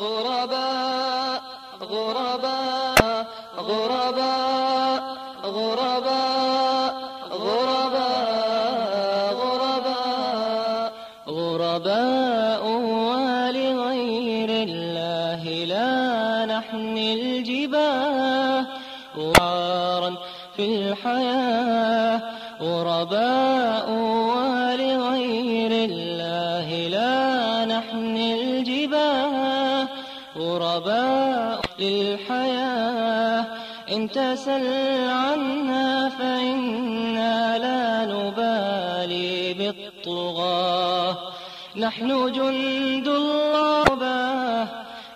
غرباء غرباء غرباء غرباء غرباء غرباء غرباء ولغير الله لا نحمي الجباه. غارا في الحياة غرباء للحياة. إن تسل عنا فإنا لا نبالي بالطغاة. نحن جند الله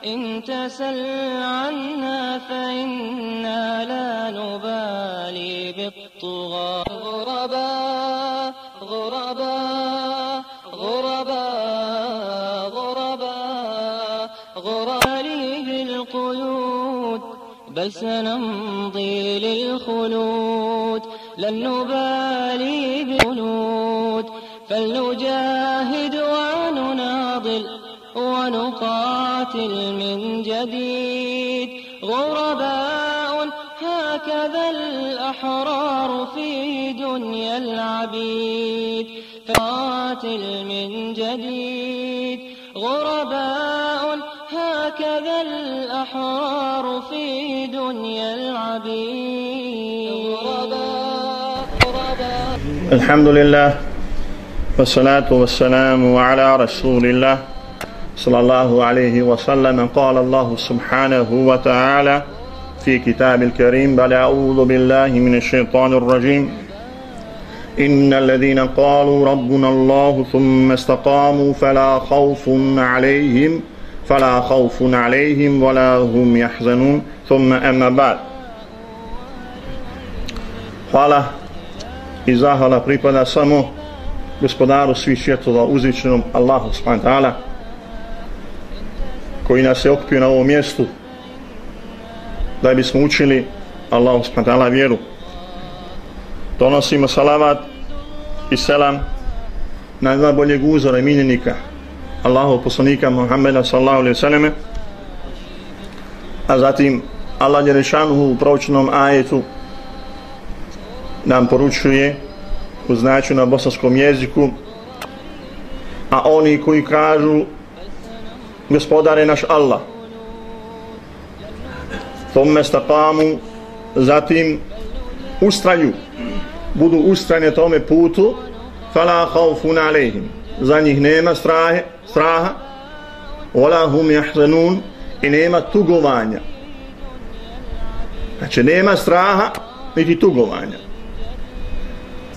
إن تسل عنا فإنا لا نبالي بالطغاة. بل سنمضي للخلود لن نبالي بالخلود فلنجاهد ونناضل ونقاتل من جديد. غرباء هكذا الأحرار في دنيا العبيد. فقاتل من جديد. هكذا الأحرار في دنيا العبيد. الحمد لله والصلاة والسلام على رسول الله صلى الله عليه وسلم. قال الله سبحانه وتعالى في كتاب الكريم بل أعوذ بالله من الشيطان الرجيم. إن الذين قالوا ربنا الله ثم استقاموا فلا خوف عليهم فلا خوف عليهم ولا هم يحزنون ثم أما بعد Hvala i zahvala pripada samo gospodaru svih svjetova uzvičenom Allahu subhanahu wa ta'ala koji nas je okupio na ovom mjestu da bismo učili Allahu subhanahu wa ta'ala vjeru donosimo salavat i selam na najboljeg uzora i miljenika Allahu poslanika Muhammeda sallallahu alaihi sallam a zatim Allah je rešanuhu u pročnom ajetu nam poručuje u značu na bosanskom jeziku a oni koji kažu gospodar je naš Allah tome stakamu zatim ustraju budu ustrajne tome putu fala haufun alehim za njih nema strahe, straha wala hum yahzanun i nema tugovanja. Znači nema straha niti tugovanja.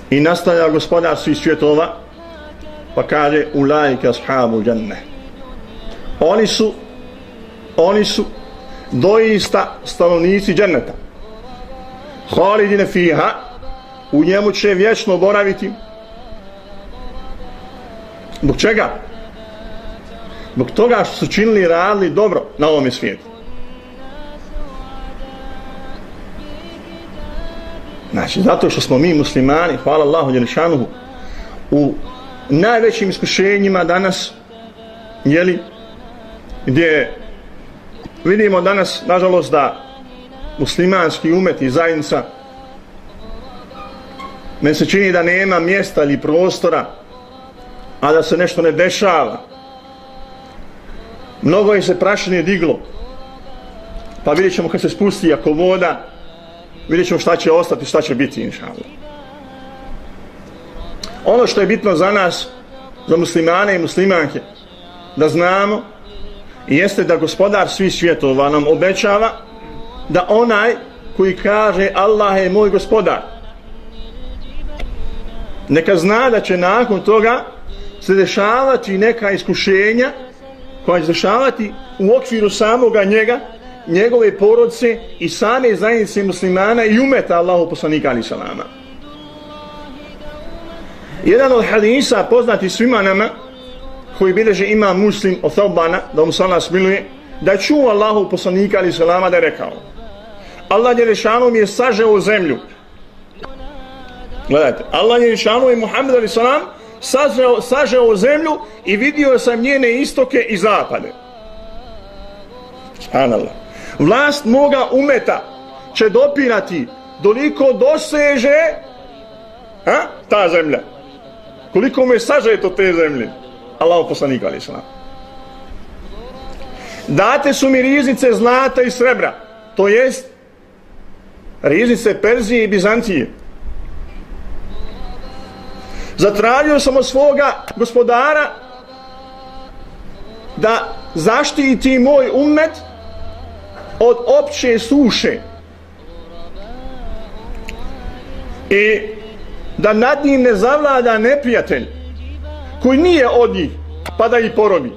I nastavlja gospodar svih svjetova pa kaže ulajka ashabu džanne. Oni su oni su doista stanovnici dženneta. Halidine fiha u njemu će vječno boraviti. Zbog čega? Zbog toga što su činili i radili dobro na ovom svijetu Znači, zato što smo mi muslimani, hvala Allahu Đelešanuhu, u najvećim iskušenjima danas, jeli, gdje vidimo danas, nažalost, da muslimanski umet i zajednica meni se čini da nema mjesta ili prostora, a da se nešto ne dešava. Mnogo je se prašine diglo, pa vidjet ćemo kad se spusti ako voda, vidjet ćemo šta će ostati, šta će biti, inša Ono što je bitno za nas, za muslimane i muslimanke, da znamo, jeste da gospodar svih svjetova nam obećava da onaj koji kaže Allah je moj gospodar, neka zna da će nakon toga se dešavati neka iskušenja koja će dešavati u okviru samoga njega, njegove porodce i same zajednice muslimana i umeta Allahu poslanika ali salama. Jedan od hadisa poznati svima nama koji bileže ima muslim od Thaubana da mu sallam smiluje da čuo Allahu poslanika ali salama da je rekao Allah je rešano mi je sažeo zemlju gledajte Allah je rešano i Muhammed ali salam sažeo, sažeo zemlju i vidio sam njene istoke i zapade Subhanallah. Vlast moga umeta će dopirati doliko doseže a, ta zemlja. Koliko mu je sažeto te zemlje. Allah poslanik ali islam. Date su mi riznice zlata i srebra. To jest riznice Perzije i Bizantije. Zatražio sam od svoga gospodara da zaštiti moj umet od opće suše. I da nad njim ne zavlada neprijatelj koji nije od njih pa da ih porobi.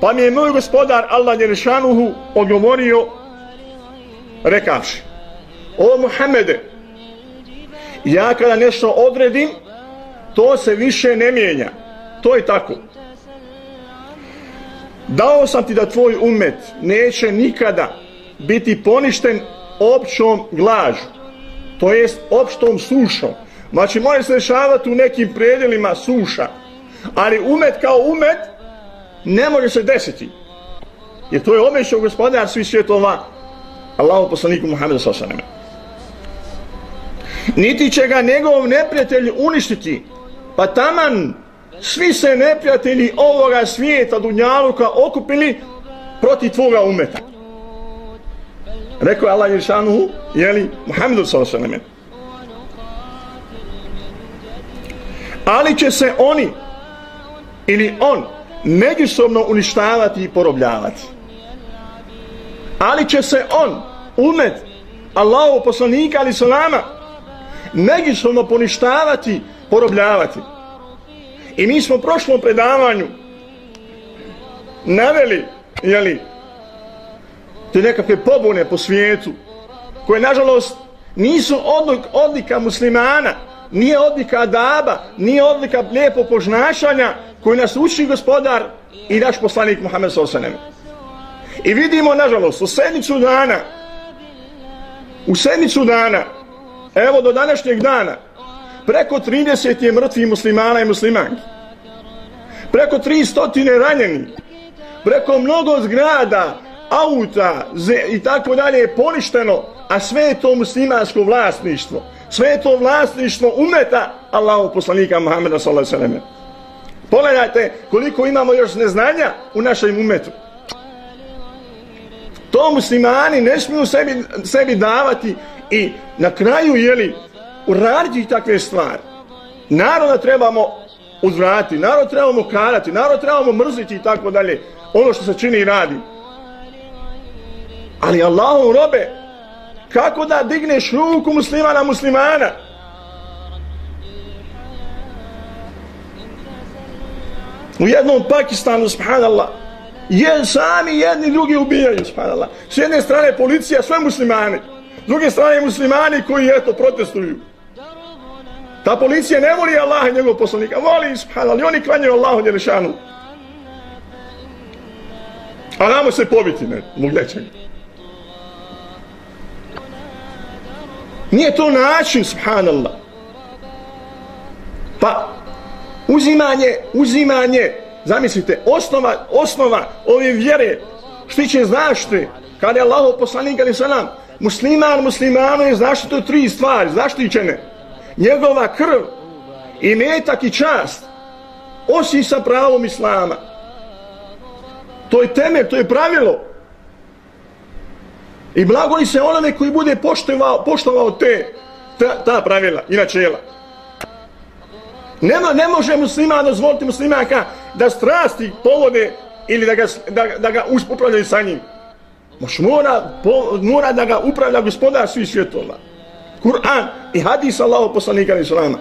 Pa mi je moj gospodar Allah Jerešanuhu odgovorio rekavši o Muhammede ja kada nešto odredim to se više ne mijenja. To je tako. Dao sam ti da tvoj umet neće nikada biti poništen općom glažu to jest opštom sušom. Znači može se dešavati u nekim predjelima suša ali umet kao umet ne može se desiti. Jer to je obećao gospodar svih svjetova Allahu poslaniku Muhammedu s.a.v. niti će ga njegov neprijatelj uništiti pa taman svi se neprijatelji ovoga svijeta Dunjaluka okupili protiv tvoga umeta. Rekao je Allah Jeršanuhu, jeli, Muhammedu s.a.v. Ali će se oni ili on međusobno uništavati i porobljavati. Ali će se on, umet, Allahov poslanika ali salama, međusobno poništavati, porobljavati. I mi smo u prošlom predavanju naveli, jeli, te nekakve pobune po svijetu, koje, nažalost, nisu odlik, odlika muslimana, nije odlika adaba, nije odlika lijepo požnašanja, koji nas uči gospodar i naš poslanik Muhammed s.a.v. I vidimo, nažalost, u sedmicu dana, u sedmicu dana, evo do današnjeg dana, preko 30 je mrtvi muslimana i muslimanki. Preko 300 ranjeni. Preko mnogo zgrada, auta i tako dalje je poništeno, a sve je to muslimansko vlasništvo. Sve je to vlasništvo umeta Allahov poslanika Muhammeda sallallahu alejhi ve Pogledajte koliko imamo još neznanja u našem umetu. To muslimani ne smiju sebi, sebi davati i na kraju jeli, uraditi takve stvari. Naroda trebamo uzvrati, narod trebamo karati, narod trebamo mrziti i tako dalje. Ono što se čini i radi. Ali Allahom robe, kako da digneš ruku muslimana muslimana? U jednom Pakistanu, subhanallah, je, sami jedni drugi ubijaju, subhanallah. S jedne strane policija, sve muslimani. S druge strane muslimani koji, eto, protestuju. Ta policija ne voli Allaha i njegov poslanika. Voli, subhanallah, ali oni klanjaju Allahu Đelešanu. A namo se pobiti, ne, zbog. Nije to način, subhanallah. Pa, uzimanje, uzimanje, zamislite, osnova, osnova ove vjere, štiće zašte, kada je Allah poslanik, ali salam, musliman, muslimano je zaštito tri stvari, zaštićene njegova krv i metak i čast osi sa pravom islama to je temelj, to je pravilo i blagoli se onome koji bude poštovao, poštovao te ta, ta pravila i načela Nema, ne može muslima dozvoliti muslimaka da strasti povode ili da ga, da, da ga upravljaju sa njim. Moš mora, po, mora da ga upravlja gospodar svih svjetova. Kur'an i hadis Allahu poslanika Islama.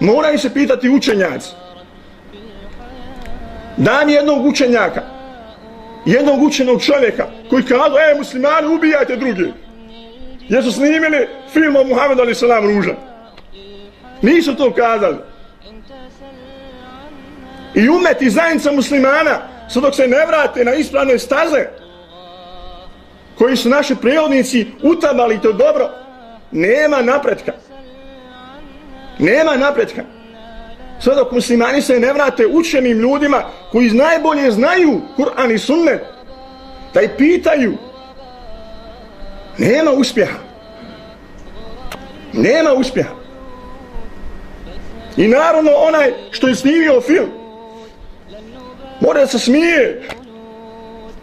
Moraju se pitati učenjaci. Dan jednog učenjaka, jednog učenog čovjeka koji kazao, e, muslimani, ubijajte druge. Jesu snimili film o Muhammedu alaih salam ružan. Nisu to kazali. I umeti zajednica muslimana, sad dok se ne vrate na ispravne staze, koji su naši prijevodnici utabali to dobro, nema napretka. Nema napretka. Sve dok muslimani se ne vrate učenim ljudima koji najbolje znaju Kur'an i sunnet da ih pitaju. Nema uspjeha. Nema uspjeha. I naravno onaj što je snimio film, mora da se smije.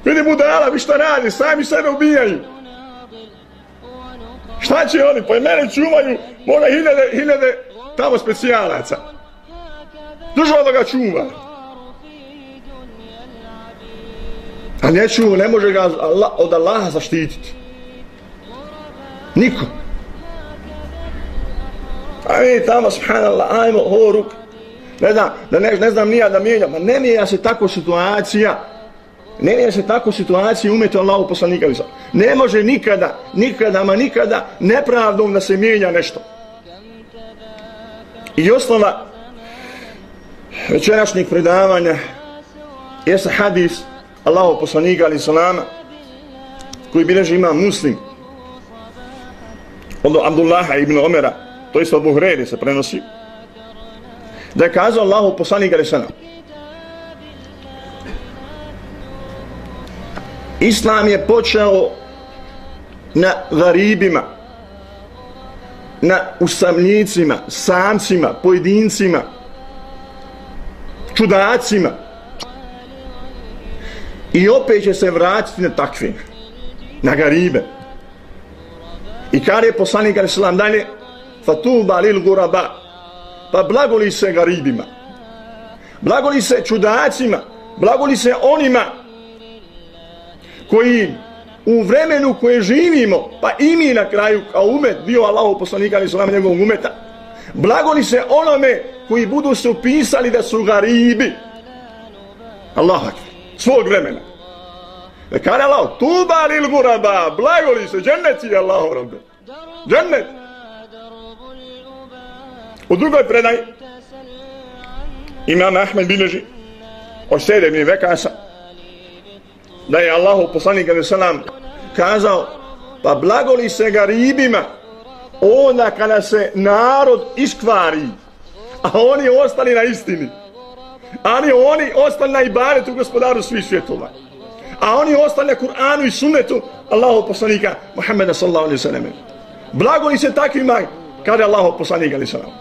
Vidi budala, vi šta radi, sami sebe ubijaju. Šta će oni? Pa i mene čuvaju, mora hiljade, hiljade tamo specijalaca. Država da ga čuva. A ne čuva, ne može ga od Allaha zaštititi. Niko. A mi tamo, subhanallah, ajmo, ho. Ne znam, da ne, ne znam nija da mijenjam. Ma ne mijenja se tako situacija. Ne mijenja se tako situacija umete Allahu poslanika. Ne može nikada, nikada, ma nikada nepravdom da se mijenja nešto. I osnova večerašnjeg predavanja jeste hadis Allahu poslanika ali salama koji bileži ima muslim od Abdullaha ibn Omera to jest od Buhredi se prenosi da je kazao Allahu poslanika ali salama Islam je počeo na garibima, na usamljicima, samcima, pojedincima, čudacima. I opet će se vratiti na takve, na garibe. I kada je poslanik Ali dalje, fatuba lil guraba, pa blagoli se garibima, blagoli se čudacima, blagoli se onima koji u vremenu koje živimo, pa i mi na kraju kao umet, dio Allahov poslanika ali nam njegovog umeta, blagoli se onome koji budu se upisali da su garibi. Allah svog vremena. E, da kada Allah, tuba lil guraba, blagoli se, džennet je Allah, rabbe. Džennet. U drugoj predaj, imam Ahmed bileži, o sedem je vekasa, da je Allahu poslanik alejhi selam kazao pa blagoli se ga ribima onda kada se narod iskvari a oni ostali na istini ali oni ostali na ibaretu gospodaru svih svjetova a oni ostali na Kur'anu i sunnetu Allahu poslanika Muhammeda sallallahu alaihi sallam blagoli se takvima kada je Allahu poslanik alaihi sallam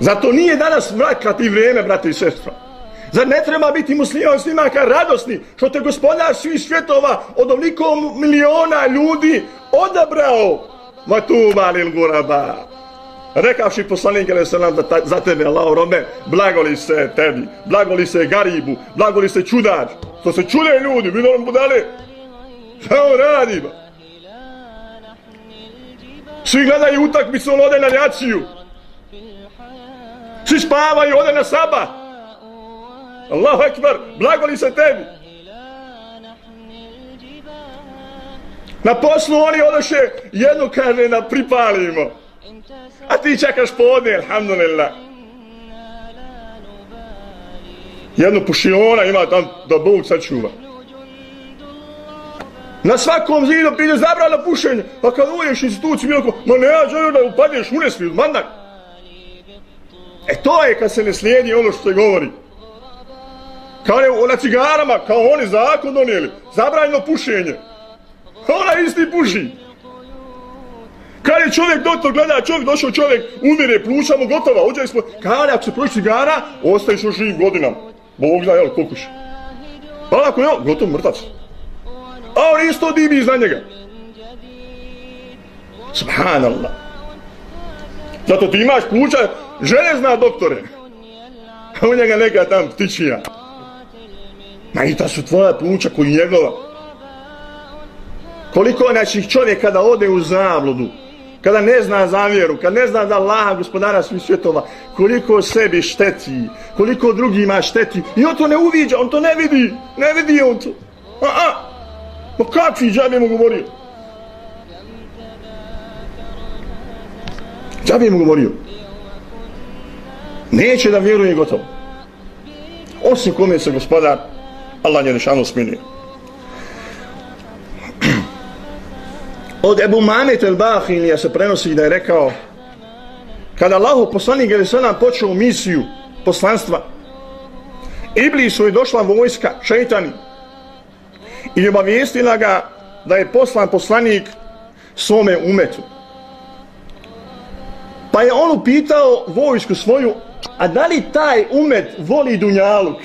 zato nije danas vrakati vrijeme brate i sestra. Zar ne treba biti musliman s kao radosni što te gospodar svih svjetova od ovoliko miliona ljudi odabrao? Ma lil guraba. rekavši poslanik ili sallam nam da za tebe Allah robe blagoli se tebi blagoli se garibu blagoli se čudar. to se čude ljudi mi nam budale. Šta on radi ba? Svi gledaju utakmicu on ode na ljaciju svi spavaju ode na sabah. Allahu ekber, blagoli se tebi. Na poslu oni odoše jednu kaže na pripalimo. A ti čekaš podne, alhamdulillah. Jednu pušiona ima tam da Bog sačuva. Na svakom zidu pide zabrana pušenje. Pa kad uješ instituciju, bilo ko, ma ne ja želim da upadneš u nesvijet, mandak. E to je kad se ne slijedi ono što se govori kao je na cigarama, kao oni zakon donijeli, zabranjeno pušenje. Ona isti puši. Kad je čovjek doktor gleda, čovjek došao čovjek, umire, pluća mu gotova, uđe ispod. Kad je, ako se proći cigara, ostaješ još živ godinama. Bog zna, jel, koliko še. Ali ako je, gotov, mrtac. A on isto dibi iza njega. Subhanallah. Zato ti imaš pluća, železna doktore. A u njega neka tam ptičija. Ma i su tvoja pluća koji njegova. Koliko naših čovjek kada ode u zabludu, kada ne zna zavjeru, kada ne zna da Allah, gospodara svih svjetova, koliko sebi šteti, koliko drugima šteti, i on to ne uviđa, on to ne vidi, ne vidi on to. A, a, ma kakvi džabe mu govorio? Džabe mu govorio. Neće da vjeruje gotovo. Osim kome se gospodar Allah je nešanu smilio. Od Ebu Mamet el Bahilija se prenosi da je rekao kada Allahu poslanik je počeo misiju poslanstva Iblisu je došla vojska šeitani i obavijestila ga da je poslan poslanik svome umetu. Pa je on upitao vojsku svoju, a da li taj umet voli Dunjaluk?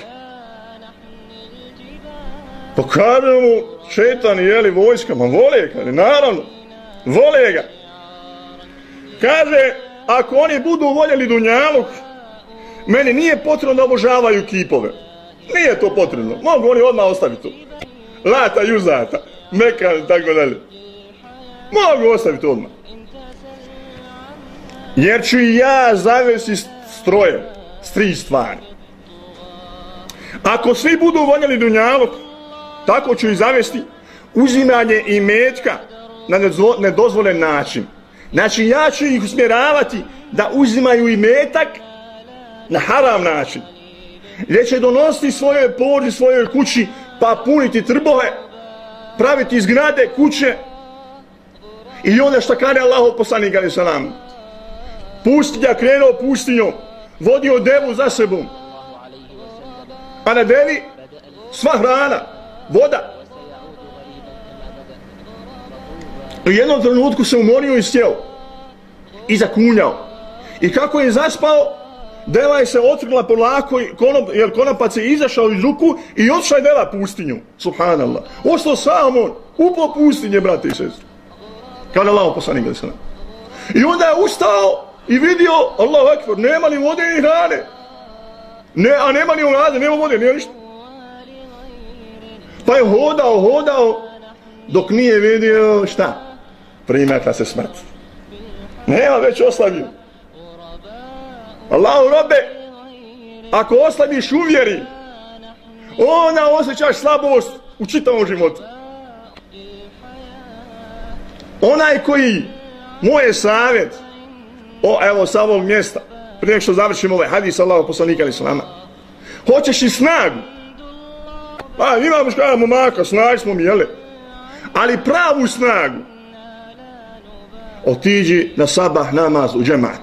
Pa kada mu šetan je li vojska, ma vole ga, naravno, vole ga. Kaže, ako oni budu voljeli Dunjaluk, meni nije potrebno da obožavaju kipove. Nije to potrebno. Mogu oni odmah ostaviti to. Lata, juzata, meka tako dalje. Mogu ostaviti odmah. Jer ću i ja zavesi strojem s tri stvari. Ako svi budu voljeli Dunjaluk, tako ću i zavesti uzimanje i metka na nedozvolen način. Znači ja ću ih usmjeravati da uzimaju i metak na haram način. Gdje će donositi svoje porodi, svojoj kući, pa puniti trbove, praviti zgrade, kuće. I onda što kane Allah poslanik ali sa nam. Pustinja krenuo pustinjom, vodio devu za sebom. A na devi sva hrana, voda. U jednom trenutku se umorio i sjeo i zakunjao. I kako je zaspao, deva je se otrgla polako, konop, jer konopac je izašao iz ruku i odšao je deva pustinju. Subhanallah. Ostao sam on, upo pustinje, brate i sestri. Kada Allah poslani ga se I onda je ustao i vidio, Allahu akbar, nema ni vode ni hrane. Ne, a nema ni hrane, nema vode, nema ništa. Pa je hodao, hodao, dok nije vidio šta? Primata se smrt. Nema već oslavio. Allahu robe, ako oslabiš uvjeri, ona osjećaš slabost u čitavom životu. Onaj koji, moje savjet, o, evo, sa ovog mjesta, prije što završim ovaj hadis Allahu poslanika ali nama, hoćeš i snagu, pa imamo što kada momaka, snaj smo mi, jele, ali pravu snagu, otiđi na sabah namaz u džemat.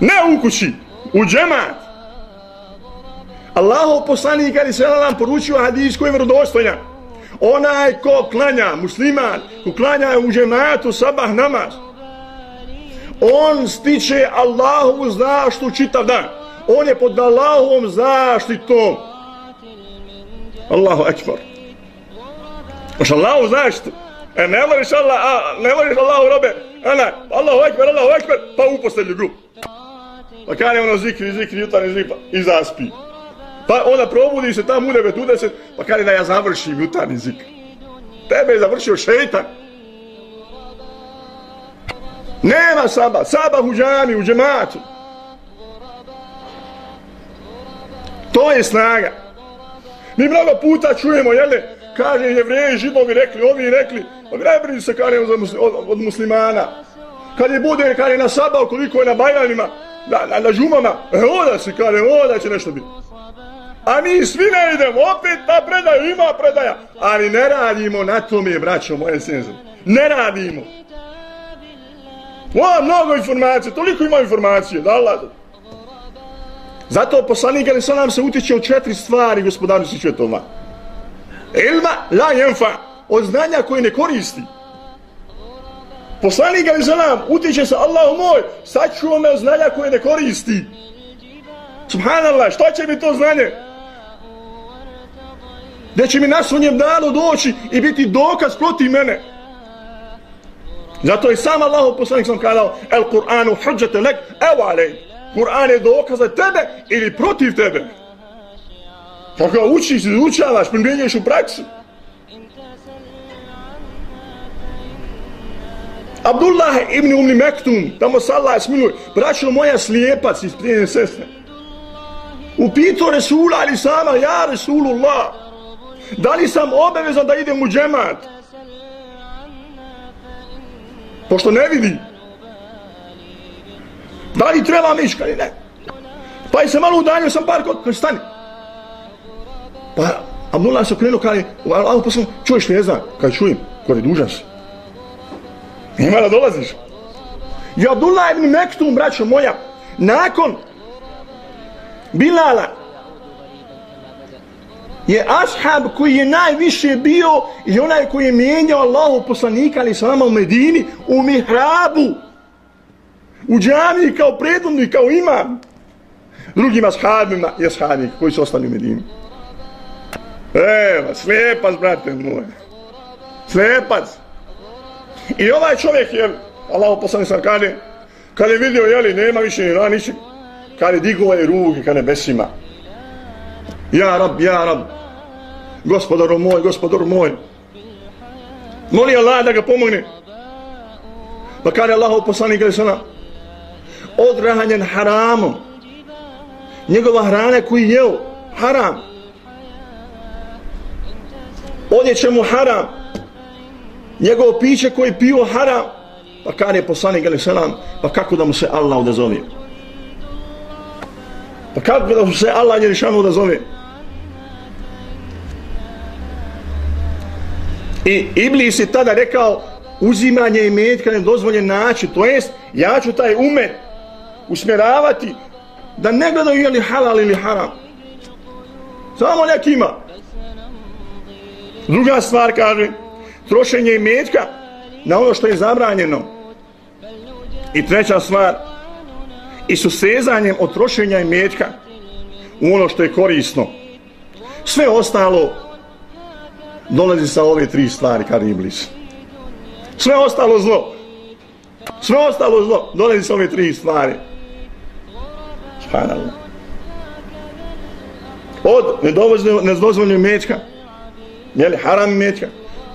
Ne u kući, u džemat. Allahov poslanik ali se nam poručio hadis koji je vjerodostojan. Onaj ko klanja, musliman, ko klanja u džematu sabah namaz, on stiče Allahovu zaštu čitav dan. On je pod Allahovom zaštitom. Allahu ekbar. Maš Allahu zaštitu. E ne voliš Allah, a, ne voliš Allahu robe. E, Ana, Allahu ekber, Allahu ekber, pa u postelju grup. Pa kada je ono zikri, zikri, jutarni zikri, pa i zaspi. Pa onda probudi se tamo u 9, u 10, pa kada da ja završim jutarni zikri. Tebe je završio šeitan. Nema saba, saba u džami, u džematu. To je snaga. Mi mnogo puta čujemo, jele, kaže jevreji, židovi rekli, ovi rekli, pa ne se kada od, od muslimana. Kad je bude, kad je na saba, koliko je na bajanima, na, na, na žumama, e oda se kaže, oda će nešto biti. A mi svi ne idemo, opet ta predaju, ima predaja. Ali ne radimo na tome, braćo moje senze. Ne radimo. O, mnogo informacije, toliko ima informacije, da Allah. Zato poslanik ali sam nam se utječe od četiri stvari, gospodaru si četoma. Ilma la jenfa, od znanja koje ne koristi. Poslanik ali salam utječe se Allahu moj, sačuo me znanja koje ne koristi. Subhanallah, što će mi to znanje? Da će mi na sunjem danu doći i biti dokaz protiv mene. Zato je sam Allah poslanik sam kadao El Kur'anu hujjate lek evo alej. Kur'an je dokaz za tebe ili protiv tebe. Pa Kako učiš, izučavaš, primjenjuješ u praksu. Abdullah ibn Umni Mektum, tamo se Allah smiluje, braćo moja slijepac iz prijene sestre. Upito Resula ali sama, ja Resulullah, da li sam obavezan da idem u džemat? Pošto ne vidi. Da li treba miška ili ne? Pa je se malo udalio sam par kod, kaže stani. Pa Abdullah se okrenuo, kaže, Allah posljedno, čuješ li, ne znam, kaže, čujem, kaže, dužan si. Nema da dolaziš. I Abdullah ibn Mektum, braćo moja, nakon Bilala, je ashab koji je najviše bio i onaj koji je mijenjao Allahu poslanika ali salama u Medini u mihrabu u džami kao predvodnik kao imam drugim ashabima i ashabima koji su ostali u Medini evo slijepac brate moj slijepac i ovaj čovjek je Allahu poslanik sam kaže kad je vidio jeli nema više ni raniće kad je digova je ruke ka nebesima Ja rab, ja rab. Gospodaru moj, gospodaru moj. Moli Allah da ga pomogne. Pa kada je Allah poslanik gleda sana odranjen haramom. Njegova hrana koji jeo haram. Odjeće mu haram. Njegovo piće koji pio haram. Pa kada je poslanik ali selam, pa kako da mu se Allah odazove. Pa kako da mu se Allah njerišanu odazove. I Iblis je tada rekao uzimanje imetka metka na dozvoljen način, to jest ja ću taj umet usmjeravati da ne gledaju je li halal ili haram. Samo nekima. Druga stvar kaže trošenje i metka na ono što je zabranjeno. I treća stvar i su sezanjem od trošenja i metka u ono što je korisno. Sve ostalo dolazi sa ove tri stvari kar iblis. Sve ostalo zlo. Sve ostalo zlo dolazi sa ove tri stvari. Subhanallah. Od nedozvoljnog mečka, jeli haram mečka,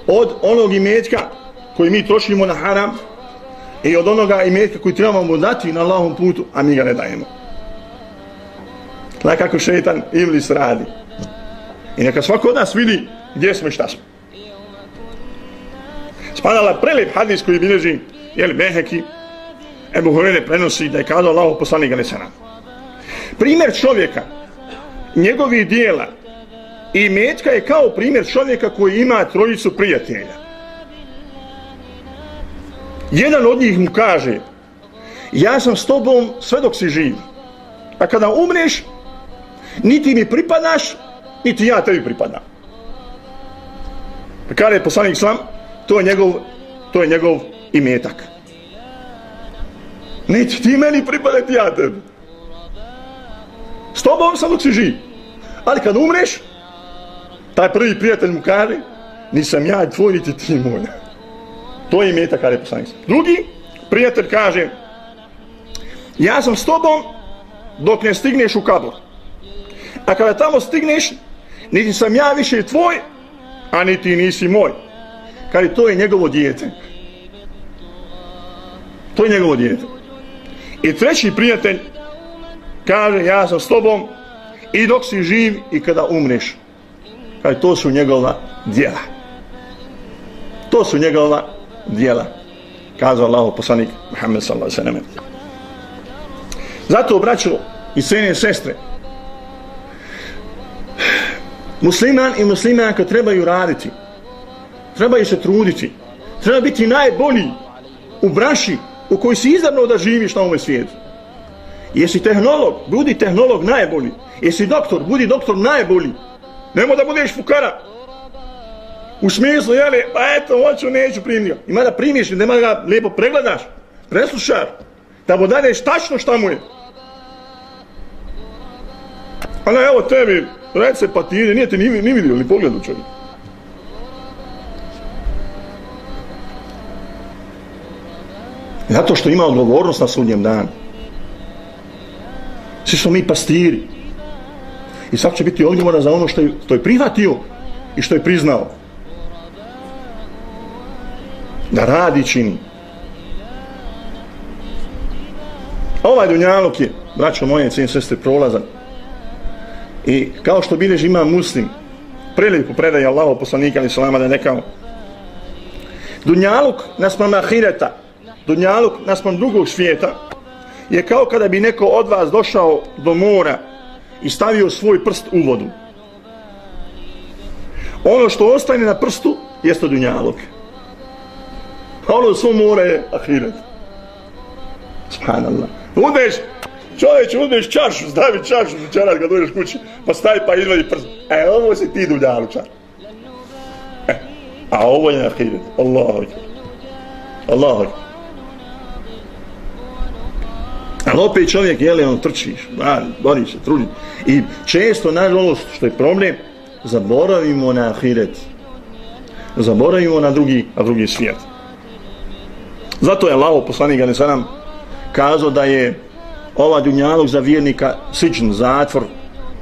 od onog imetka koji mi trošimo na haram i od onoga imetka koji trebamo dati na Allahom putu, a mi ga ne dajemo. Znaj kako šetan iblis radi. I neka svako od nas vidi gdje smo i šta smo. Spadala prelep hadis koji bilježi, jeli, Beheki, Ebu Hurene prenosi da je kazao Allah poslanik Alesana. Primjer čovjeka, njegovi dijela i metka je kao primjer čovjeka koji ima trojicu prijatelja. Jedan od njih mu kaže, ja sam s tobom sve dok si živ. A kada umreš, niti mi pripadaš, niti ja tebi pripadam. Pa kada je poslanik sam, to je njegov, to je njegov imetak. Neće ti meni pripadati ja tebi. S tobom sam dok si živ. Ali kad umreš, taj prvi prijatelj mu kaže, nisam ja tvoj, niti ti moj. To je meta kada je poslanik. Drugi prijatelj kaže, ja sam s tobom dok ne stigneš u kabor. A kada tamo stigneš, niti sam ja više tvoj, a niti nisi moj. Kada to je njegovo dijete. To je njegovo dijete. I treći prijatelj kaže, ja sam s tobom i dok si živ i kada umreš. Kaže, to su njegova dijela. To su njegova dijela. Kazao Allah poslanik Muhammed sallallahu sallam. Zato obraću i sve sestre, musliman i muslimanka trebaju raditi trebaju se truditi treba biti najbolji u braši u kojoj si izabrao da živiš na ovom svijetu jesi tehnolog? Budi tehnolog najbolji. Jesi doktor? Budi doktor najbolji. Nemo da budeš fukara. U smislu jeli pa eto hoću neću primio. Ima da primiš nema da ga lijepo pregledaš preslušaš da mu dadeš tačno šta mu je. A ne evo tebi Rece pa ti ide, nije te ni, ni vidio, ni pogledao čovjek. Zato što ima odgovornost na sudnjem danu. Svi smo mi pastiri. I sad će biti odgovoran za ono što je, što je prihvatio i što je priznao. Da radi čini. Ovaj dunjalog je, braćo moje, cijen sestre, prolazan. I kao što bilježi ima muslim, priliku predaje Allaho poslanika ali salama da je nekao Dunjaluk naspram ahireta, Dunjaluk naspram drugog svijeta je kao kada bi neko od vas došao do mora i stavio svoj prst u vodu. Ono što ostane na prstu jeste dunjalog. A ono svo mora je ahiret. Subhanallah. Udeš, čovječ, udeš čašu, zdravi čašu za kad dođeš kući, pa stavi pa izvadi prst. E, ovo si ti dunjalučar. E, a ovo je ahiret. Allahu akbar. Allahu akbar. Ali opet čovjek, jele, on trčiš, radi, bori se, trudi. I često, nažalost, što je problem, zaboravimo na ahiret. Zaboravimo na drugi, na drugi svijet. Zato je Allah, poslanik Ali nam kazao da je ova dunjalog za vjernika sičn, zatvor,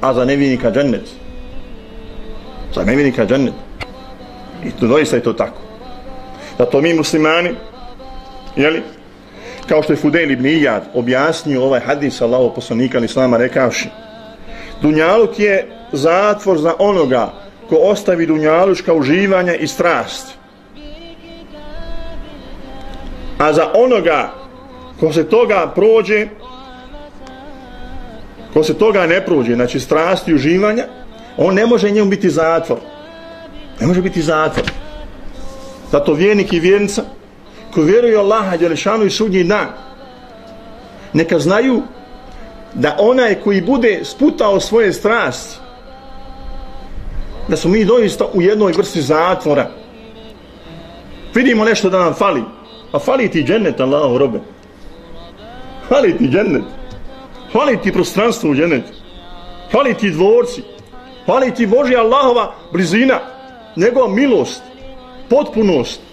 a za nevjernika džennet. Za nevjernika džennet. I to doista je to tako. Zato mi muslimani, jeli, kao što je Fudel ibn Iyad objasnio ovaj hadis Allahov poslanika Islama rekavši Dunjaluk je zatvor za onoga ko ostavi Dunjaluška uživanja i strast a za onoga ko se toga prođe ko se toga ne prođe znači strasti i uživanja on ne može njemu biti zatvor. Ne može biti zatvor. Zato vjernik i vjernica ko vjeruju Allaha Đelešanu i sudnji dan, neka znaju da onaj koji bude sputao svoje strasti, da su mi doista u jednoj vrsti zatvora. Vidimo nešto da nam fali. A fali ti džennet, Allahu robe. Fali ti džennet. Fali ti prostranstvo u džennet. Fali ti dvorci. Fali ti Božja Allahova blizina. Njegova milost. Potpunost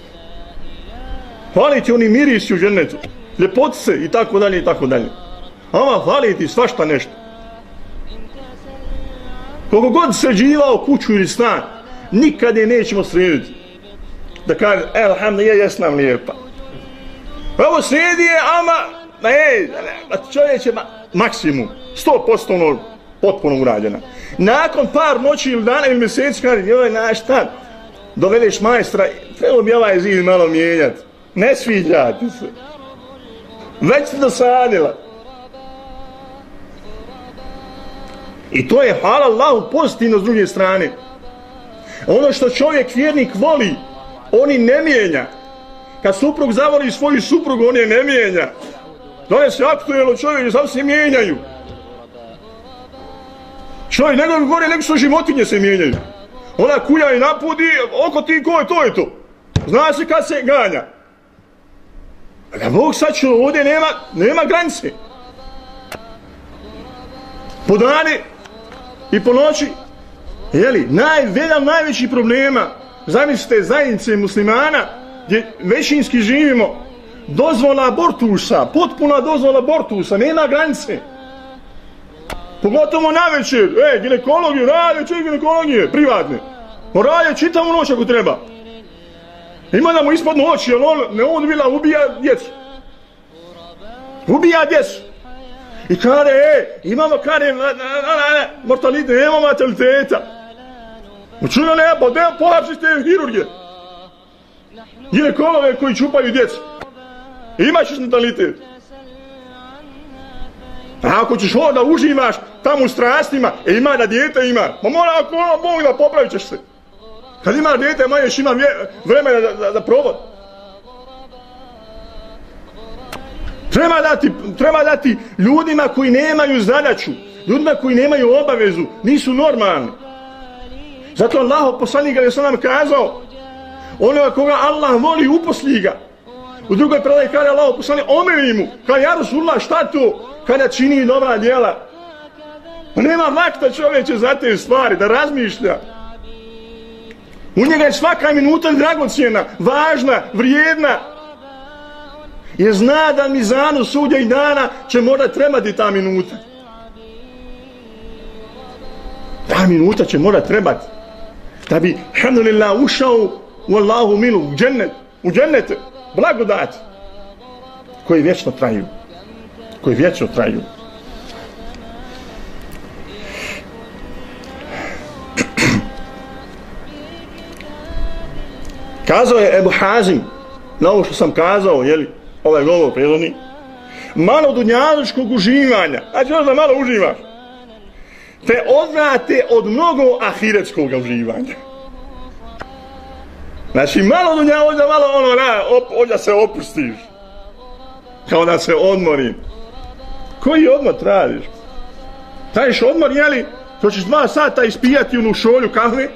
hvali ti oni mirisi u ženetu, ljepotice i tako dalje i tako dalje. Ama hvali ti svašta nešto. Koliko god se živao kuću ili stan, nikad je nećemo srediti. Da kaže, elhamdulillah, jes nam lijepa. Pa evo sredi je, ama, ne, čovječe, je maksimum, sto posto ono, potpuno urađena. Nakon par noći ili dana ili mjeseci, kaže, joj, na šta, dovedeš majstra, trebalo bi ovaj zid malo mijenjati ne sviđa ti se. Već se dosadila. I to je, hvala Allahu, pozitivno s druge strane. Ono što čovjek vjernik voli, oni ne mijenja. Kad suprug zavoli svoju suprugu, on je ne mijenja. Dole se aktuelo čovjek, sam se mijenjaju. Čovjek, nego bi gore, nego su životinje se mijenjaju. Ona kulja i napudi, oko ti ko je, to je to. Zna se kad se ganja. Da Bog sačuva, ovdje nema, nema granice. Po dani i po noći, jeli, naj, najveći problema, zamislite zajednice muslimana, gdje većinski živimo, dozvola abortusa, potpuna dozvola abortusa, nema granice. Pogotovo na večer, e, ginekologiju, rade čovjek ginekologije, privatne. Rade čitavu noć ako treba. Ima da mu ispod noći, jer on ne on vila ubija djecu. Ubija djecu. I kare, e, imamo kare, na, na, na, na, mortalite, nema mortaliteta. Učuno ne, pa da pohapsite hirurgije. Gine kolove koji čupaju djecu. Imaš natalitet. A ako ćeš ovo da uživaš tamo u strastima, e ima da djete ima. Ma mora ako ono Bog da popravit ćeš se. Kad ima djete, još ima vremena da, da, da provod. Treba dati, treba dati ljudima koji nemaju zadaću, ljudima koji nemaju obavezu, nisu normalni. Zato Allah poslanik je nam kazao, onoga koga Allah voli uposli ga. U drugoj predaj kada Allah poslanik omeni mu, kada ja Rasulullah šta to, kada čini dobra djela. Pa nema vakta čovječe za te stvari, da razmišlja. U njega je svaka minuta dragocijena, važna, vrijedna. Je zna da mi zanu sudja i dana će mora trebati ta minuta. Ta minuta će mora trebati. Da bi, alhamdulillah, ušao u Allahu milu, u džennet, u džennet, blagodat, koji vječno traju. Koji vječno traju. Kazao je Ebu Hazim, na ovo što sam kazao, jeli, ovaj govor prijedodni, malo dunjaličkog uživanja, znači ono da malo uživaš, te odvrate od mnogo ahiretskog uživanja. Znači, malo dunja, ovdje malo ono, na, op, ovdje se opustiš. Kao da se odmori. Koji odmor tražiš? Tražiš odmor, jeli, To ćeš dva sata ispijati u šolju kahve?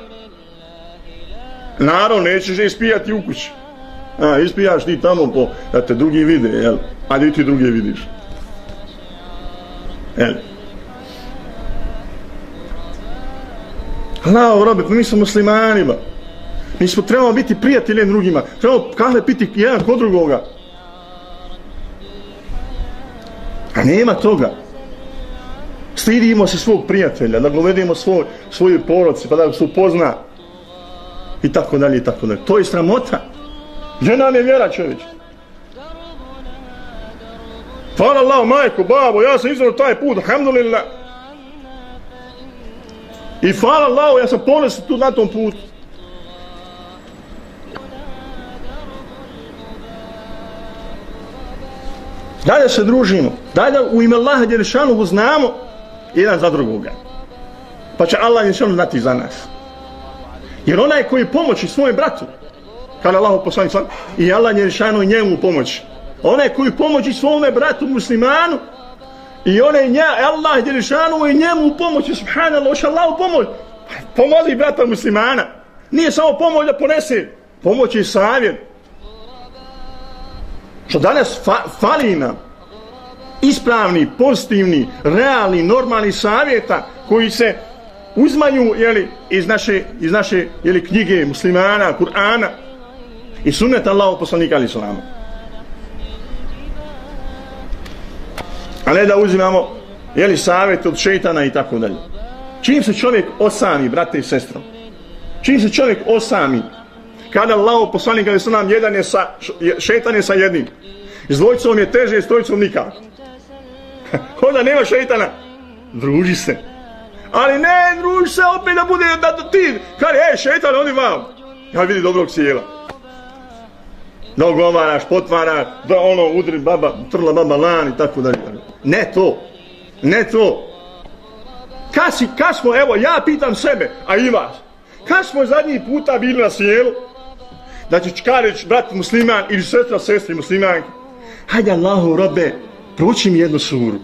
Naravno, nećeš je ispijati u kući. A, ispijaš ti tamo po, da te drugi vide, jel? A di ti drugi vidiš? Jel? Allah, robe, pa mi smo muslimanima. Mi smo trebamo biti prijatelji drugima. Trebamo kahve piti jedan kod drugoga. A nema toga. Stidimo se svog prijatelja, da govedimo svoj, svoju porodci, pa da se upozna. I tako dalje, i tako dalje. To je sramota. Gdje nam je vjera čovječ? Hvala Allah, majko, babo, ja sam izvrlo taj put, alhamdulillah. I hvala Allah, ja sam ponosan tu na tom putu. Daj da se družimo. Daj da u ime Allaha Đelešanu znamo jedan za drugoga. Pa će Allah Đelešanu znati za nas. Jer onaj koji pomoći svojem bratu, kada Allah poslani sam, i Allah Đelešanu njemu pomoći. Onaj koji pomoći svome bratu muslimanu, i onaj nja, Allah Đelešanu i njemu pomoći, subhanallah, oša Allah pomoć. Pa Pomozi brata muslimana. Nije samo pomoć da ponese, pomoć i savjet što danas fa fali nam ispravni, pozitivni, realni, normalni savjeta koji se uzmaju jeli, iz naše, iz naše jeli, knjige muslimana, Kur'ana i sunnet Allahov poslanika ali salama. A ne da uzimamo jeli, savjet od šeitana i tako dalje. Čim se čovjek osami, brate i sestro, čim se čovjek osami, kada Allahov poslanik ali su jedan je sa šeitan je sa jednim s dvojicom je teže s trojicom nikako onda nema šejtana druži se ali ne druži se opet da bude da, ti kada je e, šetan, oni vam ja vidi dobrog sjela da potvaraš da ono udri baba, trla baba lan i tako dalje ne to ne to kad, si, kad smo, evo ja pitam sebe a i vas kad smo zadnji puta bili na sjelu da će čkarić, brat musliman ili sestra sestri muslimanke. Hajde Allahu robe, prouči mi jednu suru.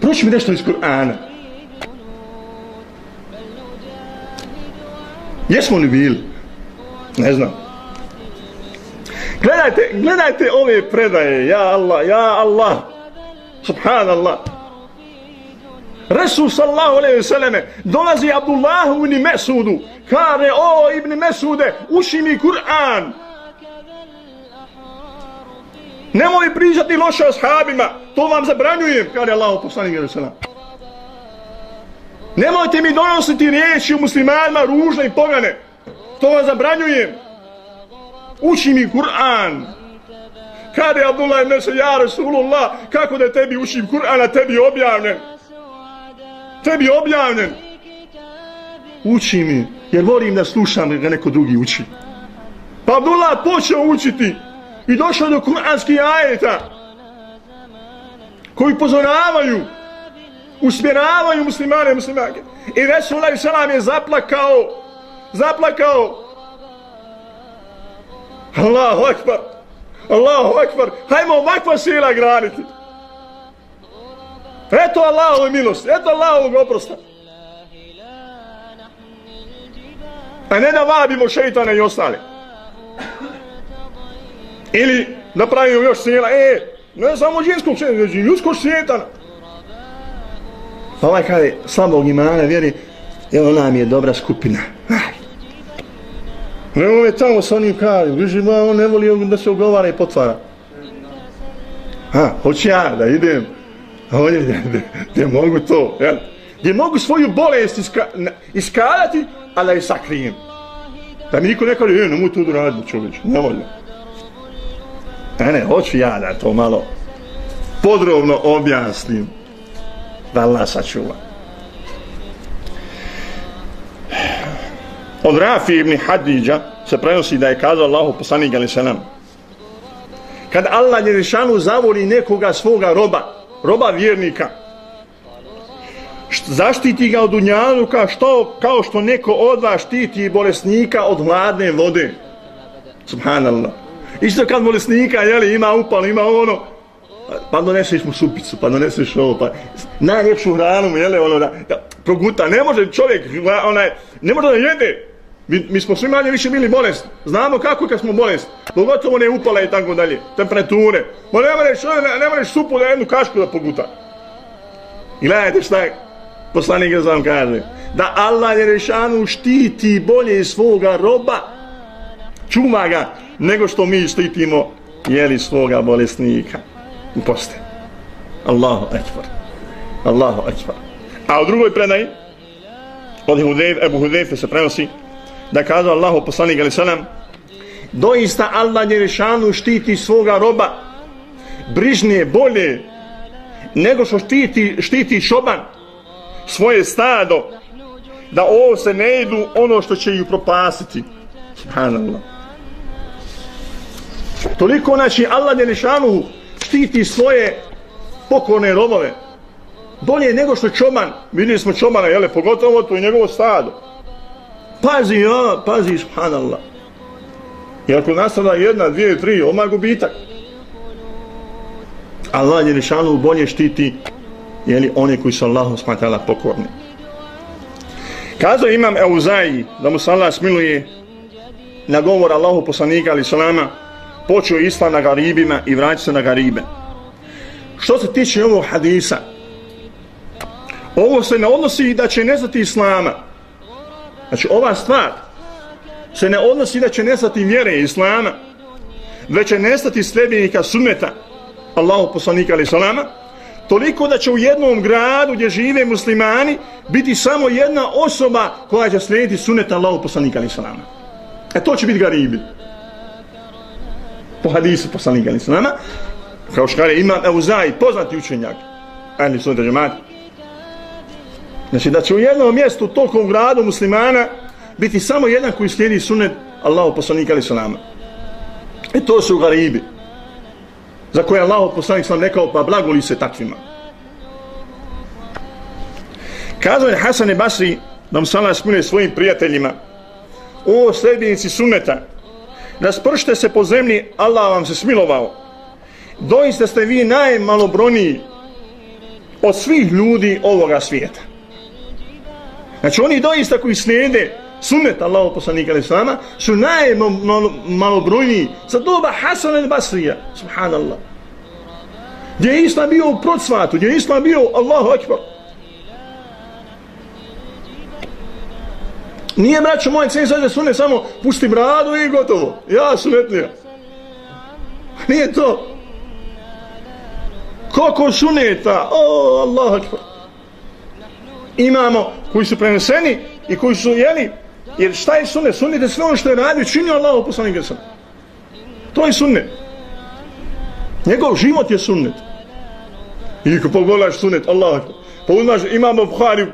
Prouči mi nešto iz Kur'ana. Jesmo li bili? Ne znam. Gledajte, gledajte ove predaje, ja Allah, ja Allah, subhanallah. Resul sallahu alaihi ve dolazi Abdullahu ibn Mesudu kare o ibn Mesude uši mi Kur'an nemoj pričati loše ashabima to vam zabranjujem kare Allah poslanik alaihi vseleme nemojte mi donositi riječi u muslimanima ružne i pogane. To vam zabranjujem. Uči mi Kur'an. Kare Abdullah ibn Mesudu ja Rasulullah kako da tebi učim Kur'an a tebi objavljen. tebi objavljen. Uči mi jer volim da slušam ga neko drugi uči. Pa Abdullah počeo učiti i došao do kuranskih ajeta koji pozoravaju usmjeravaju muslimane i muslimake i Resulaj salam je zaplakao zaplakao Allahu akbar Allahu akbar hajmo ovakva sila graniti Eto Allahove milosti, eto Allahovog oprosta. A ne da vabimo šeitane i ostale. Ili da pravimo još sjela, e, ne samo džinskog šeitana, već i ljudskog šeitana. Pa ovaj kaže, slabog imana vjeri, evo nam je dobra skupina. Ne ove tamo sa onim kalim, viži ma on ne voli da se ugovara i potvara. Ha, hoću ja da idem, ovdje gdje, gdje mogu to, jel? gdje mogu svoju bolest iska, iskadati, ali da je sakrijem. Da mi niko ne kaže, e, nemoj to da radi čovječ, ne voljno. Ne, ne, hoću ja da to malo podrobno objasnim. Da Allah sačuva. Od Rafi ibn Hadidja se prenosi da je kazao Allahu poslanik ali selam. Kad Allah je zavoli nekoga svoga roba, roba vjernika zaštiti ga od unjaluka što, kao što neko od vas štiti bolesnika od hladne vode subhanallah isto kad bolesnika jeli, ima upal, ima ono pa doneseš mu supicu, pa doneseš ovo, pa najljepšu hranu mu, jele, ono, da, da proguta. Ne može čovjek, onaj, ne može da jede. Mi, mi smo svi manje više bili bolest. Znamo kako kad smo bolest. Pogotovo ne upale i tako dalje. Temperature. Ma ne možeš, ne, ne možeš supu da jednu kašku da poguta. I gledajte šta je poslanik Rezam kaže. Da Allah je rešanu štiti bolje svoga roba. Čuma ga nego što mi štitimo jeli svoga bolesnika u poste. Allahu ekbar. Allahu ekbar. A u drugoj predaji od Hudejf, Ebu Hudejfe se prenosi da kazao Allahu poslanik ali salam doista Allah je rešanu štiti svoga roba brižnije, bolje nego što štiti, štiti šoban svoje stado da ovo se ne idu ono što će ju propasiti subhanallah toliko znači Allah je rešanu štiti svoje pokorne robove. Bolje nego što čoman vidjeli smo čomana, jele, pogotovo to i njegovo stado. Pazi, ja, pazi, subhanallah. I ako nastala jedna, dvije, tri, oma gubitak. Allah je rešanu bolje štiti jeli, one koji su Allahu smatala pokorni. Kazao imam Euzaji da mu se Allah smiluje na govor Allahu poslanika ali salama počeo islam na garibima i vraća se na garibe. Što se tiče ovog hadisa, ovo se ne odnosi da će nestati islama. Znači, ova stvar se ne odnosi da će nestati vjere islama, već će nestati sljedbenika sunneta Allahu poslanika ali salama, toliko da će u jednom gradu gdje žive muslimani biti samo jedna osoba koja će slijediti sunneta Allahu poslanika ali salama. E to će biti garibi po hadisu poslanika ali nama, kao što kaže imam Euzaj, poznati učenjak, ali su da džemati. Znači da će u jednom mjestu toliko u gradu muslimana biti samo jedan koji slijedi sunet Allahu poslanika ali nama. E to su garibi. Za koje Allahu poslanik sam rekao, pa blagoli se takvima. Kazao je Hasan i Basri, da mu sam smiluje svojim prijateljima, o sljedbenici sunneta, raspršte se po zemlji, Allah vam se smilovao. Doista ste vi najmalobroniji od svih ljudi ovoga svijeta. Znači oni doista koji slijede sunnet Allahu poslanika Islama su najmalobrojniji sa doba Hasan al-Basrija, subhanallah. Gdje je Islam bio u procvatu, gdje je Islam bio Allahu akbar. Nije, braćo moje, cijeni sađe sunne samo pusti bradu i gotovo. Ja sunetlija. Nije to. Koliko suneta? O, Allah akbar. Imamo koji su preneseni i koji su jeli. Jer šta je sunne? Sunnet je sve ono što je radio, činio Allah u sam. To je sunnet. Njegov život je sunnet. I ko pogledaš sunnet, Allah akbar. Pa uznaš, imamo Buhari,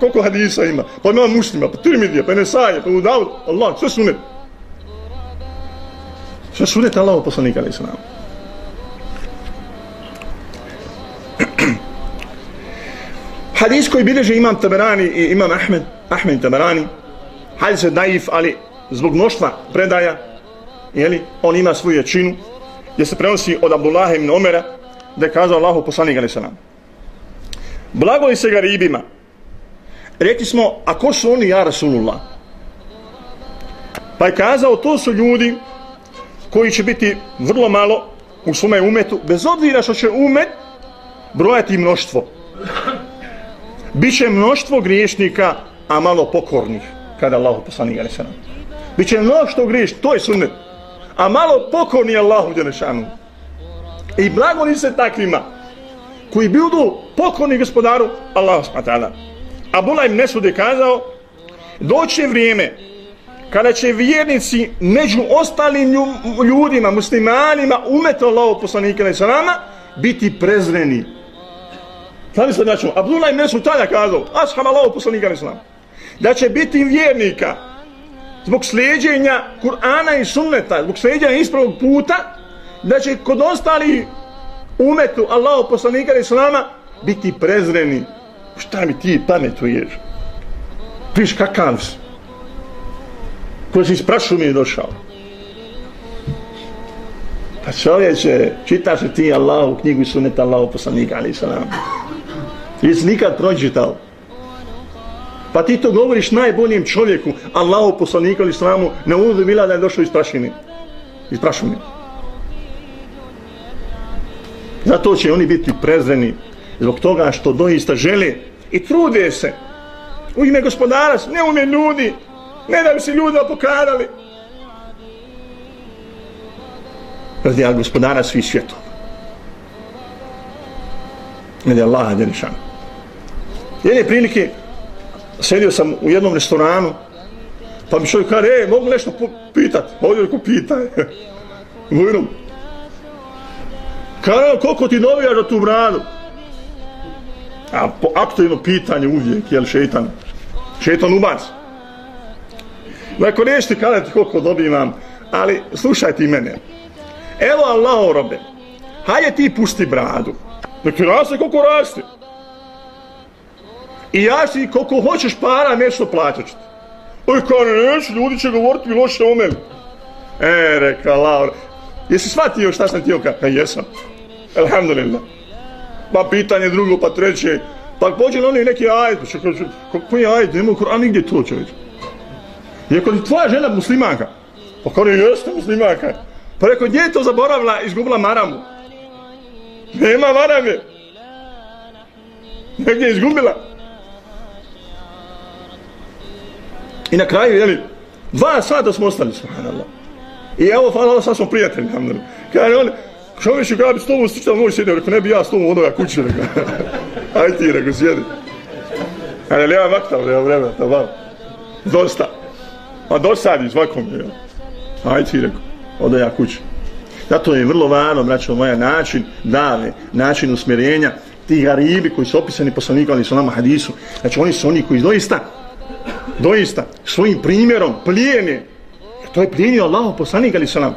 koliko hadisa ima, pa imamo muslima, pa Tirmidija, pa Nesaje, pa Udavud, Allah, sve sunet. Sve sunet Allah poslanika, ali islam. Hadis koji bileže imam Taberani i imam Ahmed, Ahmed Taberani, hadis je daif, ali zbog mnoštva predaja, jeli, on ima svoju jačinu, gdje se prenosi od Abdullah ibn Omera, da je kazao Allahu poslanika, ali islam Blagoli se garibima. Rekli smo, a ko su oni ja Rasulullah? Pa je kazao, to su ljudi koji će biti vrlo malo u svome umetu, bez obzira što će umet brojati mnoštvo. Biće mnoštvo griješnika, a malo pokornih, kada Allah poslani ga. Biće mnoštvo griješ, to je sunnet. A malo pokorni Allahu djelešanu. I blagoli se takvima koji budu pokloni gospodaru Allahu subhanahu Abdullah ibn Mesud je kazao doće vrijeme kada će vjernici među ostalim ljudima, muslimanima, umeto Allaho poslanika na islama, biti prezreni. Sada se znači, Abdullah ibn Mesud tada kazao, ashab Allaho poslanika na islama, da će biti vjernika zbog slijedjenja Kur'ana i sunneta, zbog slijedjenja ispravog puta, da će kod ostali umetu Allahu poslanika Islama biti prezreni. Šta mi ti pametuješ? Viš kakav si? Ko si isprašu mi je došao? Pa čovječe, čitaš ti Allahu knjigu i sunet Allahu poslanika, ali salam. Jesi nikad pročitao? Pa ti to govoriš najboljem čovjeku, Allahu poslanika, ali salamu, ne uvodu bila da je došao iz prašine. Iz prašine. Zato će oni biti prezreni zbog toga što doista žele i trude se u ime gospodara, ne u ime ljudi, ne da bi se ljudi opokarali. Radi ja gospodara svih svjetova. Radi Allaha Đerišan. Jedne prilike sedio sam u jednom restoranu pa mi čovjek kaže, e, mogu nešto pitat? Ovdje ko pita. Vojnom. Kao, koliko ti dobijaš za tu bradu? A po aktivno pitanje uvijek, jel šeitan? Šeitan ubac. Lako nešto ti kada ti koliko dobivam, ali slušaj ti mene. Evo Allah robe, hajde ti pusti bradu. Dakle, raste koliko raste. I ja si koliko hoćeš para nešto plaćat ćete. Oj, kao neću, ljudi će govoriti mi loše o meni. E, reka Laura, jesi shvatio šta sam ti oka? E, jesam. Alhamdulillah. Pa pitanje drugo, pa treće. Pa pođe na oni neki ajd, pa kaže, kako je ajd, nema u Koranu nigdje to čovječ. Je tvoja žena muslimanka? Pa kao ne, jeste muslimanka. Pa rekao, gdje je to zaboravila, izgubila maramu? Nema marame. Negdje je izgubila. I na kraju, jeli, dva sata smo ostali, subhanallah. I evo, hvala Allah, sad smo prijatelji, alhamdulillah. Kaže on, Čovječe, kada bi s tobom stičala moj sjedio, rekao, ne bi ja s tobom onoga kuće, rekao. Aj ti, rekao, sjedi. Ali nema vakta, nema vremena, to vam. Dosta. Pa A dosadi svakom, jel. Aj ti, rekao, onda ja kući. Zato je vrlo važno, braćo moja, način dave, način usmjerenja, ti garibi koji su opisani poslanikom, ali su nama hadisu. Znači, oni su oni koji doista doista svojim primjerom plijene e, to je plijenio Allah poslanik ali salam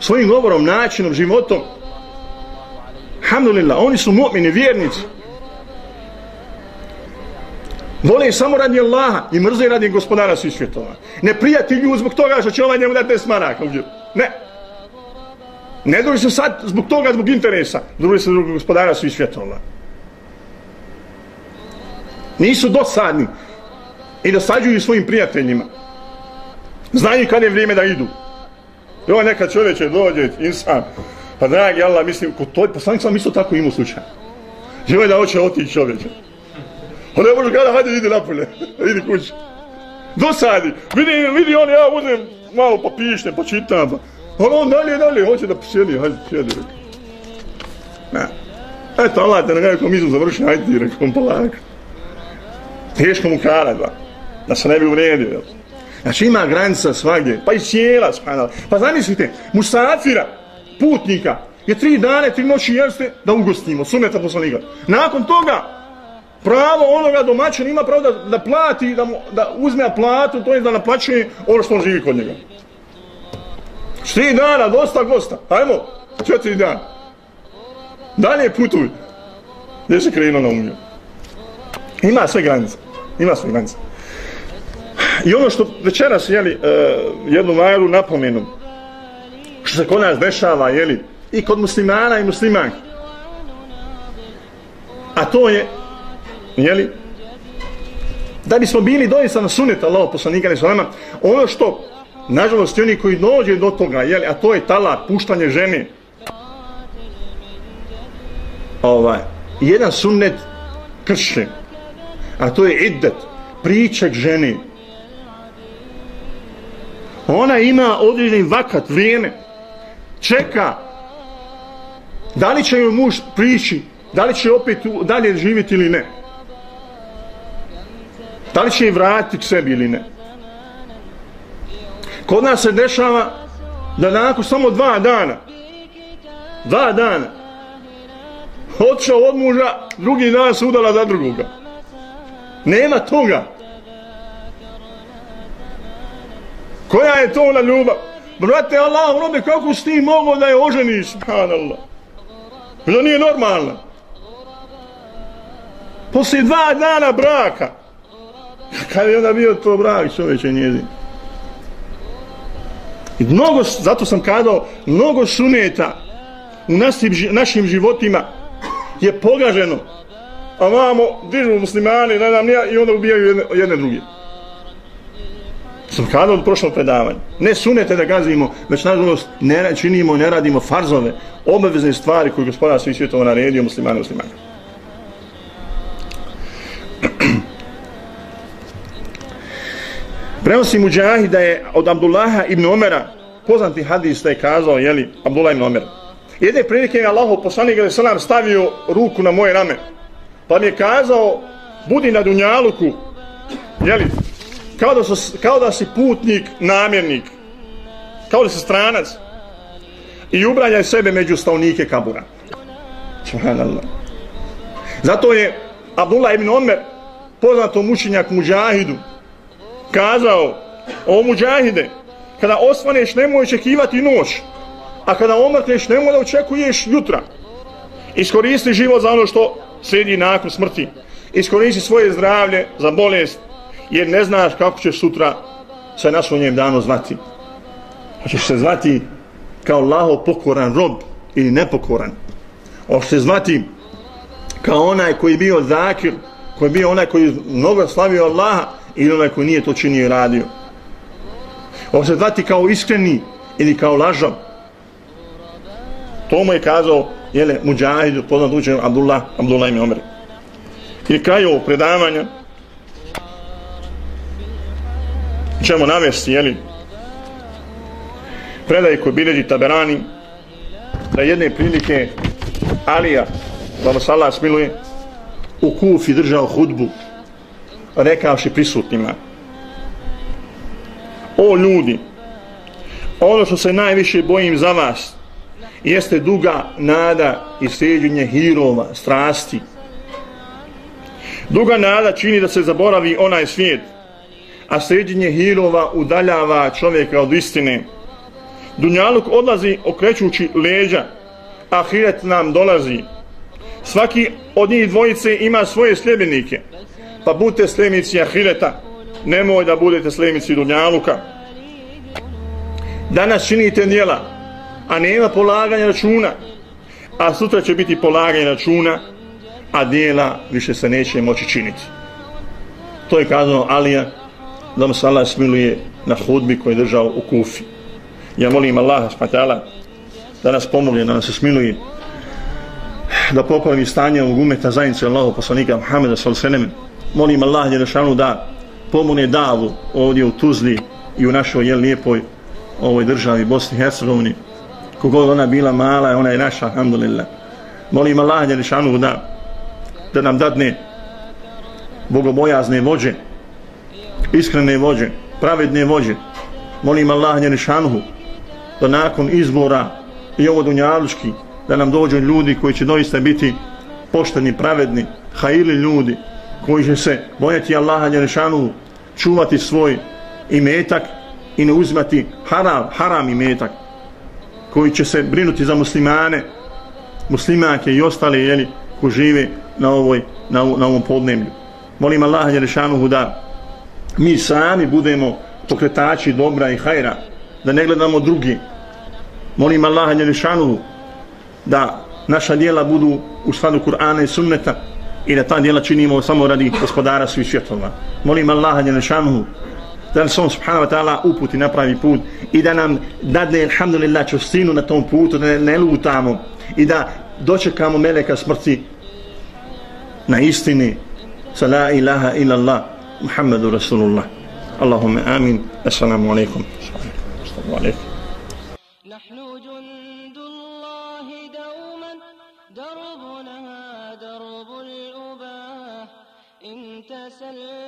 svojim govorom, načinom, životom. Alhamdulillah oni su mu'mini, vjernici. Vole samo radi Allaha i mrze radi gospodara svih svjetova. Ne prijatelju zbog toga što će ovaj njemu dati 10 maraka ne. Ne druži se sad zbog toga, zbog interesa druži se zbog gospodara svih svjetova. Nisu dosadni i da sađuju svojim prijateljima. Znaju kad je vrijeme da idu. I ovo neka čovječe dođe, insan, pa dragi Allah, mislim, kod toj poslanik sam isto tako imao slučaj. Živo da hoće otići čovječe. On ne može kada, hajde, idi napolje, idi kući. Dosadi, vidi, vidi on, ja uzem malo pa pišnem, pa čitam, pa. On, on dalje, dalje, hoće da sjedi, hajde, sjedi. Ne. Eto, Allah te na kraju kom izu završi, hajde ti, rekom, polako. Teško mu kara, da se ne bi uvredio. Znači ima granica svagdje, pa i cijela, spanala. Pa zamislite, musafira, putnika, je tri dane, tri noći jeste da ugostimo, suneta poslanika. Nakon toga, pravo onoga domaćina ima pravo da, da plati, da, mu, da uzme platu, to je da naplaćuje ono što on živi kod njega. Znači, tri dana, dosta gosta. Hajmo, četiri dana. Dalje putuj. Gdje se krenuo na umiju? Ima sve granice. Ima sve granice. I ono što večeras, jeli, uh, jednu malu napomenu, što se kod nas dešava, jeli, i kod muslimana i muslimanki. A to je, jeli, da bismo bili doista na sunet Allah poslanika ne salama, ono što, nažalost, oni koji dođe do toga, jeli, a to je tala, puštanje žene, ovaj, jedan sunnet kršen, a to je iddet, priček ženi, ona ima određeni vakat, vrijeme, čeka, da li će joj muž prići, da li će opet dalje živjeti ili ne. Da li će je vratiti k sebi ili ne. Kod nas se dešava da nakon samo dva dana, dva dana, odšao od muža, drugi dan se udala za drugoga. Nema toga. Koja je to ona ljubav? Brate, Allah, robe, kako si ti mogao da je oženiš, subhanallah? To nije normalno. Poslije dva dana braka. Kad je onda bio to brak, čovječe njezin? I mnogo, zato sam kadao, mnogo suneta u našim, našim životima je pogaženo. A vamo dižu muslimani, ne znam, i onda ubijaju jedne, jedne druge. Sam kazao od prošlog predavanja. Ne sunete da gazimo, već nažalost ne činimo, ne radimo farzove, obavezne stvari koje gospodar svih svjetova naredio muslimani muslimani. Prenosi Muđahi da je od Abdullaha ibn Omera, poznati hadis da je kazao, jeli, Abdullah ibn Omer. Jedne prilike je Allah poslanik ili salam stavio ruku na moje rame, pa mi je kazao, budi na Dunjaluku, jeli, kao da, su, kao da si putnik, namjernik, kao da si stranac, i ubranjaj sebe među stavnike kabura. Subhanallah. Zato je Abdullah ibn Omer, poznatom učenjak Muđahidu, kazao o muđahide kada osvaneš nemoj očekivati noć a kada omrkneš nemoj da očekuješ jutra iskoristi život za ono što sredi nakon smrti iskoristi svoje zdravlje za bolest jer ne znaš kako ćeš sutra se na svojnjem danu zvati hoćeš se zvati kao laho pokoran rob ili nepokoran hoćeš se zvati kao onaj koji bio zakir koji bio onaj koji mnogo slavio Allaha ili onaj koji nije to činio i radio. Hoćeš se zvati kao iskreni ili kao lažav. To mu je kazao jele, muđahidu, poznat učenju Abdullah, Abdullah ime Omer. I kraj ovog predavanja ćemo navesti, jeli, predaj koji bilježi Taberani, da jedne prilike Alija, da vas Allah smiluje, u Kufi držao hudbu rekavši prisutnima o ljudi ono što se najviše bojim za vas jeste duga nada i sređenje hirova, strasti. Duga nada čini da se zaboravi onaj svijet a sređenje hirova udaljava čovjeka od istine. Dunjaluk odlazi okrećući leđa a hiret nam dolazi. Svaki od njih dvojice ima svoje sljedbenike pa budite sljedbenici ahireta nemoj da budete sljedbenici dunjaluka. Danas činite djela a nema polaganja računa a sutra će biti polaganje računa a djela više se neće moći činiti. To je kazano Alija da mu se Allah smiluje na hudbi koji je držao u kufi. Ja molim Allaha spatala da nas pomogne, da nas se smiluje da popravi stanje ovog umeta zajednice Allahu poslanika Muhammeda s.a.v molim Allah Đelešanu da pomone davu ovdje u Tuzli i u našoj jel, lijepoj ovoj državi Bosni i Hercegovini. Kogod ona bila mala ona je naša alhamdulillah. Molim Allah Đelešanu da da nam dadne bogobojazne vođe iskrene vođe pravedne vođe molim Allah Đelešanu da nakon izbora i ovo dunjalučki da nam dođu ljudi koji će doista biti pošteni, pravedni, hajili ljudi koji će se bojati Allaha Đelešanu, čuvati svoj imetak i ne uzmati haram, haram imetak, koji će se brinuti za muslimane, muslimake i ostale jeli, ko žive na, ovoj, na, na ovom podnemlju. Molim Allaha Đelešanu da mi sami budemo pokretači dobra i hajra, da ne gledamo drugi. Molim Allaha Đelešanu da naša dijela budu u skladu Kur'ana i sunneta, i da ta djela činimo samo radi gospodara svih svjetova. Molim Allaha Đelešanu da nas on subhanahu wa ta'ala uputi na pravi put i da nam dadne alhamdulillah čustinu na tom putu, da ne lutamo i da dočekamo meleka smrti na istini sa la ilaha محمد رسول الله. اللهم آمين. السلام عليكم. نحن جند الله دوما دربنا درب الأباه إن تسلم